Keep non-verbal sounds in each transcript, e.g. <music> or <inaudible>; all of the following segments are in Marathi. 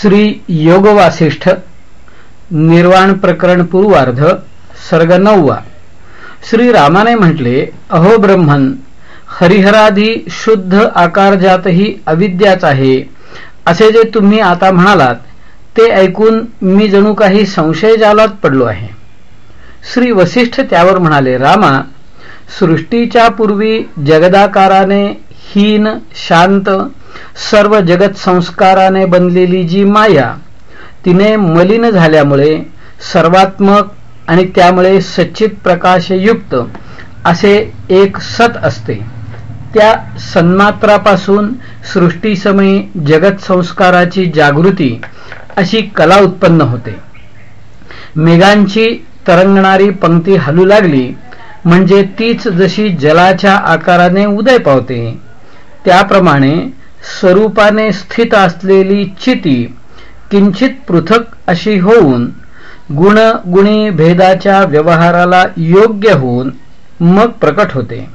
श्री योग वासिष्ठ निर्वाण प्रकरण पूर्वार्ध सर्ग नववा. श्री रामाने म्हटले अहो ब्रह्मन हरिहराधी शुद्ध आकार जातही अविद्याच आहे असे जे तुम्ही आता म्हणालात ते ऐकून मी जणू काही संशय जालात पडलो आहे. श्री वसिष्ठ त्यावर म्हणाले रामा सृष्टीच्या पूर्वी जगदाकाराने हीन शांत सर्व जगत संस्काराने बनलेली जी माया तिने मलिन झाल्यामुळे सर्वात्मक आणि त्यामुळे सच्चित प्रकाशयुक्त असे एक सत असते. त्या सन्मात्रापासून सृष्टीसमयी जगत संस्काराची जागृती अशी कला उत्पन्न होते. मेघांची तरंगणारी पंक्ती हलू लागली म्हणजे तीच जशी जलाच्या आकाराने उदय पावते त्याप्रमाणे स्वरूपाने स्थित असलेली चिती किंचित पृथक अशी होऊन गुण गुणी भेदाच्या व्यवहाराला योग्य होऊन मग प्रकट होते.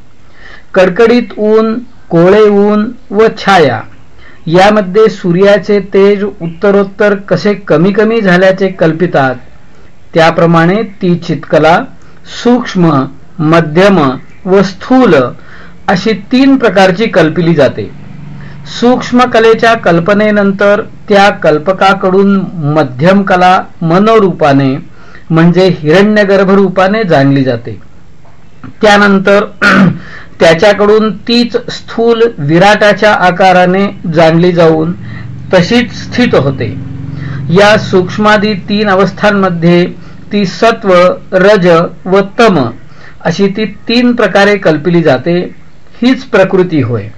कडकडीत ऊन कोळे ऊन व छाया यामध्ये सूर्याचे तेज उत्तरोत्तर कसे कमी कमी झाल्याचे कल्पितात त्याप्रमाणे ती चितकला सूक्ष्म मध्यम व स्थूल अशी तीन प्रकारची कल्पिली जाते. सूक्ष्म कलेच्या कल्पनेनंतर त्या कल्पकाकडून मध्यम कला मनोरूपाने म्हणजे हिरण्यगर्भ रूपाने जाणली जाते. त्यानंतर <clears throat> त्याच्याकडून तीच स्थूल विराटाच्या आकाराने जाणली जाऊन तशीच स्थित होते. या सूक्ष्मादी तीन अवस्थांमध्ये ती सत्व रज व तम अशी ती तीन प्रकारे कल्पिली जाते. हीच प्रकृती होय.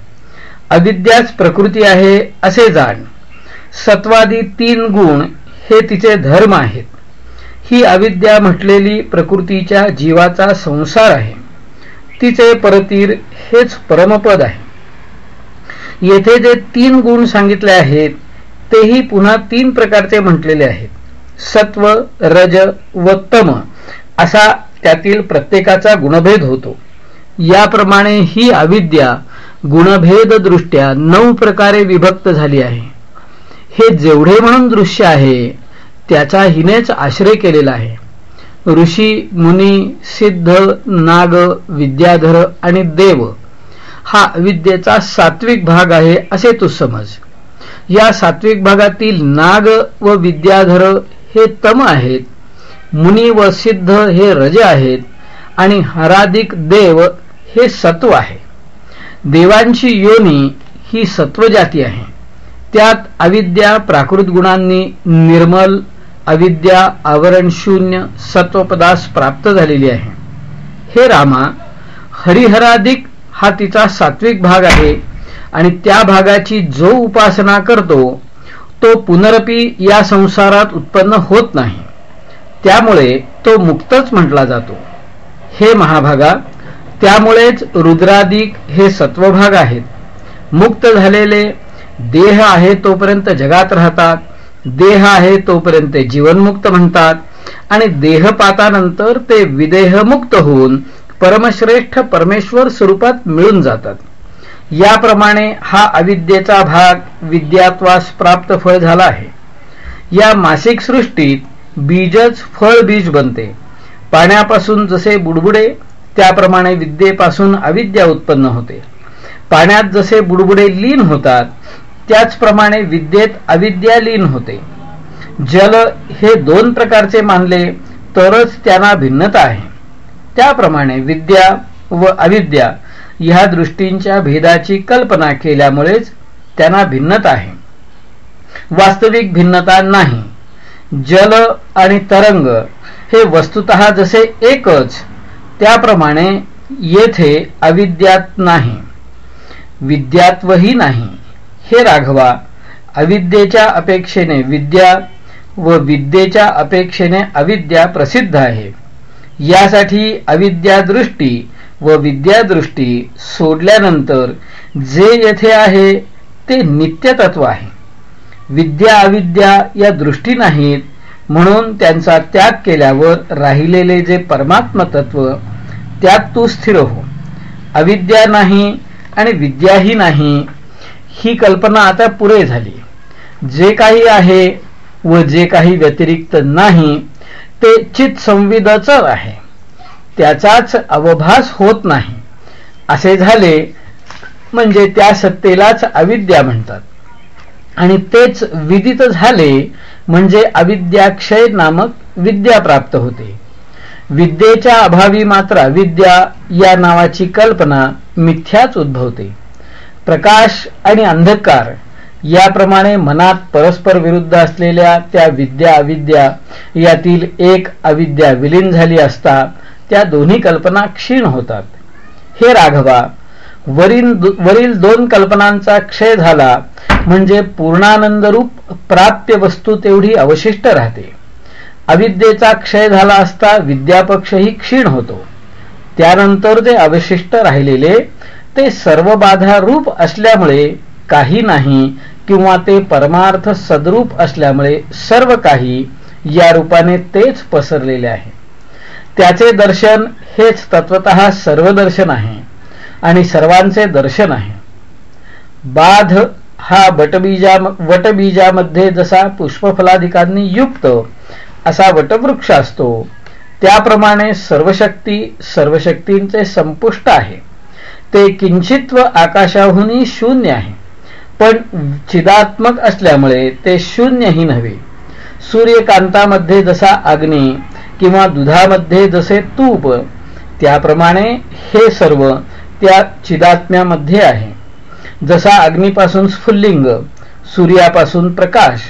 अविद्याच प्रकृती आहे असे जाण. सत्वादी तीन गुण हे तिचे धर्म आहेत. ही अविद्या म्हटलेली प्रकृतीच्या जीवाचा संसार आहे. तिचे परतीर हेच परमपद आहे. येथे जे तीन गुण सांगितले आहेत तेही पुन्हा तीन प्रकारचे म्हटलेले आहेत. सत्व रज व तम असा त्यातील प्रत्येकाचा गुणभेद होतो. याप्रमाणे ही अविद्या गुणभेद दृष्ट्या नऊ प्रकारे विभक्त झाली आहे. हे जेवढे म्हणून दृश्य आहे त्याचा हिनेच आश्रय केलेला आहे. ऋषी मुनी सिद्ध नाग विद्याधर आणि देव हा विद्येचा सात्विक भाग आहे असे तू समज. या सात्विक भागातील नाग व विद्याधर हे तम आहेत मुनी व सिद्ध हे रज आहेत आणि हराधिक देव हे सत्व आहे. देवांची योनी ही सत्वजाती आहे. त्यात अविद्या प्राकृत गुणांनी निर्मल अविद्या आवरण शून्य सत्वपदास प्राप्त झालेली आहे. हे रामा हरिहराधिक हा तिचा सात्विक भाग आहे आणि त्या भागाची जो उपासना करतो तो पुनरपी या संसारात उत्पन्न होत नाही. त्यामुळे तो मुक्तच म्हटला जातो. हे महाभागा त्यामुळेच रुद्रादिक हे सत्वभाग आहेत. मुक्त झालेले देह आहे तोपर्यंत जगात राहतात देह आहे तोपर्यंत जीवनमुक्त म्हणतात आणि देहपातानंतर ते विदेहमुक्त होऊन परमश्रेष्ठ परमेश्वर स्वरूपात मिळून जातात. याप्रमाणे हा अविद्येचा भाग विद्यात्वास प्राप्त फळ झाला आहे. या मासिक सृष्टीत बीजच फळ बीज बनते. पाण्यापासून जसे बुडबुडे त्याप्रमाणे विद्येपासून अविद्या उत्पन्न होते. पाण्यात जसे बुडबुडे लीन होतात त्याचप्रमाणे विद्येत अविद्या लीन होते. जल हे दोन प्रकारचे मानले तरच त्यांना भिन्नता आहे. त्याप्रमाणे विद्या व अविद्या ह्या दृष्टींच्या भेदाची कल्पना केल्यामुळेच त्यांना भिन्नता आहे. वास्तविक भिन्नता नाही. जल आणि तरंग हे वस्तुत जसे एकच त्याप्रमाणे येथे अविद्यात नाही विद्यात्वही नाही. हे राघवा अविद्येच्या अपेक्षेने विद्या व विद्येच्या अपेक्षेने अविद्या प्रसिद्ध आहे. यासाठी अविद्यादृष्टी व विद्यादृष्टी सोडल्यानंतर जे येथे आहे ते नित्यतत्व आहे. विद्या अविद्या या दृष्टी नाहीत म्हणून त्यांचा त्याग केल्यावर राहिलेले जे परमात्मतत्व त्यात तू स्थिर हो. अविद्या नाही आणि विद्याही नाही ही कल्पना आता पुरे झाली. जे काही आहे व जे काही व्यतिरिक्त नाही ते चित संविदाचं आहे. त्याचाच अवभास होत नाही. असे झाले म्हणजे त्या सत्तेलाच अविद्या म्हणतात. आणि तेच विदित झाले म्हणजे अविद्याक्षय नामक विद्या प्राप्त होते. विद्येच्या अभावी मात्र विद्या या नावाची कल्पना मिथ्याच उद्भवते. प्रकाश आणि अंधकार याप्रमाणे मनात परस्पर विरुद्ध असलेल्या त्या विद्या अविद्या यातील एक अविद्या विलीन झाली असता त्या दोन्ही कल्पना क्षीण होतात. हे राघवा वरील वरील दोन कल्पनांचा क्षय झाला म्हणजे पूर्णानंदरूप प्राप्य वस्तू तेवढी अवशिष्ट राहते. अविद्येचा क्षय झाला असता विद्यापक्षही क्षीण होतो. त्यानंतर जे अवशिष्ट राहिलेले ते सर्व बाधा रूप असल्यामुळे काही नाही किंवा ते परमार्थ सद्रूप असल्यामुळे सर्व काही या रूपाने तेच पसरलेले आहे. त्याचे दर्शन हेच तत्वत सर्व दर्शन आहे आणि सर्वांचे दर्शन आहे. बाध हा वटबीजा वटबीजामध्ये जसा पुष्पफलाधिकांनी युक्त असा वटवृक्ष असतो. त्याप्रमाणे सर्वशक्ती सर्वशक्तींचे संपुष्ट आहे. ते किंचित्व आकाशाहूनही शून्य आहे. पण चिदात्मक असल्यामुळे ते शून्यही नव्हे. सूर्यकांतामध्ये जसा अग्नी किंवा दुधामध्ये जसे तूप त्याप्रमाणे हे सर्व त्या चिदात्म्यामध्ये आहे. जसा अग्नीपासून स्फुल्लिंग सूर्यापासून प्रकाश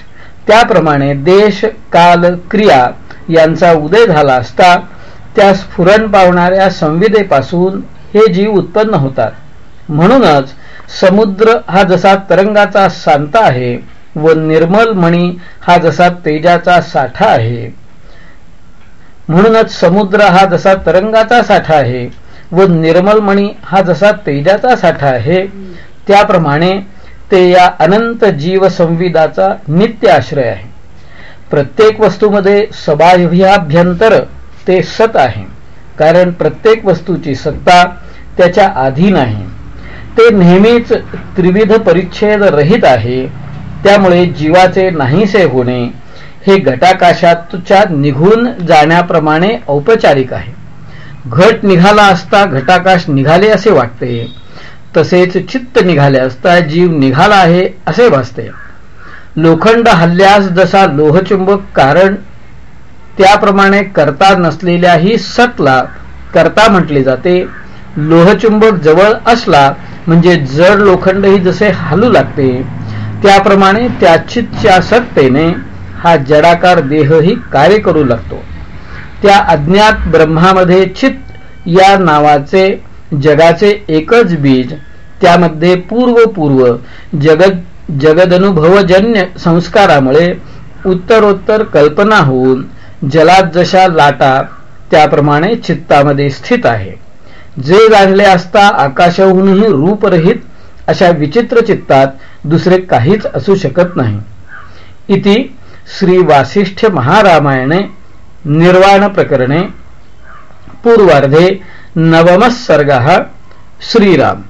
त्याप्रमाणे देश काल क्रिया यांचा उदय झाला असता त्या स्फुरण पावणाऱ्या संविदेपासून हे जीव उत्पन्न होतात. म्हणूनच समुद्र हा जसा तरंगाचा सांता आहे व निर्मल मणी हा जसा तेजाचा साठा आहे. म्हणूनच समुद्र हा जसा तरंगाचा साठा आहे व निर्मल मणी हा जसा तेजाचा साठा आहे त्याप्रमाणे ते या अनंत जीव संविदाचा नित्य आश्रय आहे. प्रत्येक वस्तूमध्ये सबाह्याभ्यंतर ते सत आहे. कारण प्रत्येक वस्तूची सत्ता त्याच्या अधीन आहे. ते नेहमीच त्रिविध परिच्छेद रहित आहे. त्यामुळे जीवाचे नाहीसे होणे हे घटाकाशातच्या निघून जाण्याप्रमाणे औपचारिक आहे. घट निघाला असता घटाकाश निघाले असे वाटते. तसेच चित्त निघाले असता जीव निघाला आहे असे भासते. लोखंड हल्ल्यास जसा लोहचुंबक कारण त्याप्रमाणे करता नसलेल्याही सतला करता म्हटले जाते. लोहचुंबक जवळ असला म्हणजे जड लोखंडही जसे हालू लागते त्याप्रमाणे त्या चितच्या सत्तेने हा जडाकार देहही कार्य करू लागतो. त्या अज्ञात ब्रह्मामध्ये चित या नावाचे जगाचे एकच बीज त्यामध्ये पूर्व पूर्व जगद जगदनुभवजन्य संस्कारामुळे उत्तरोत्तर कल्पना होऊन जलात जशा लाटा त्याप्रमाणे चित्तामध्ये स्थित आहे. जे जाणले असता आकाशाहूनही रूपरहित अशा विचित्र चित्तात दुसरे काहीच असू शकत नाही. इति श्री वासिष्ठ महारामायणे निर्वाण प्रकरणे पूर्वार्धे नवमः सर्गः श्रीराम।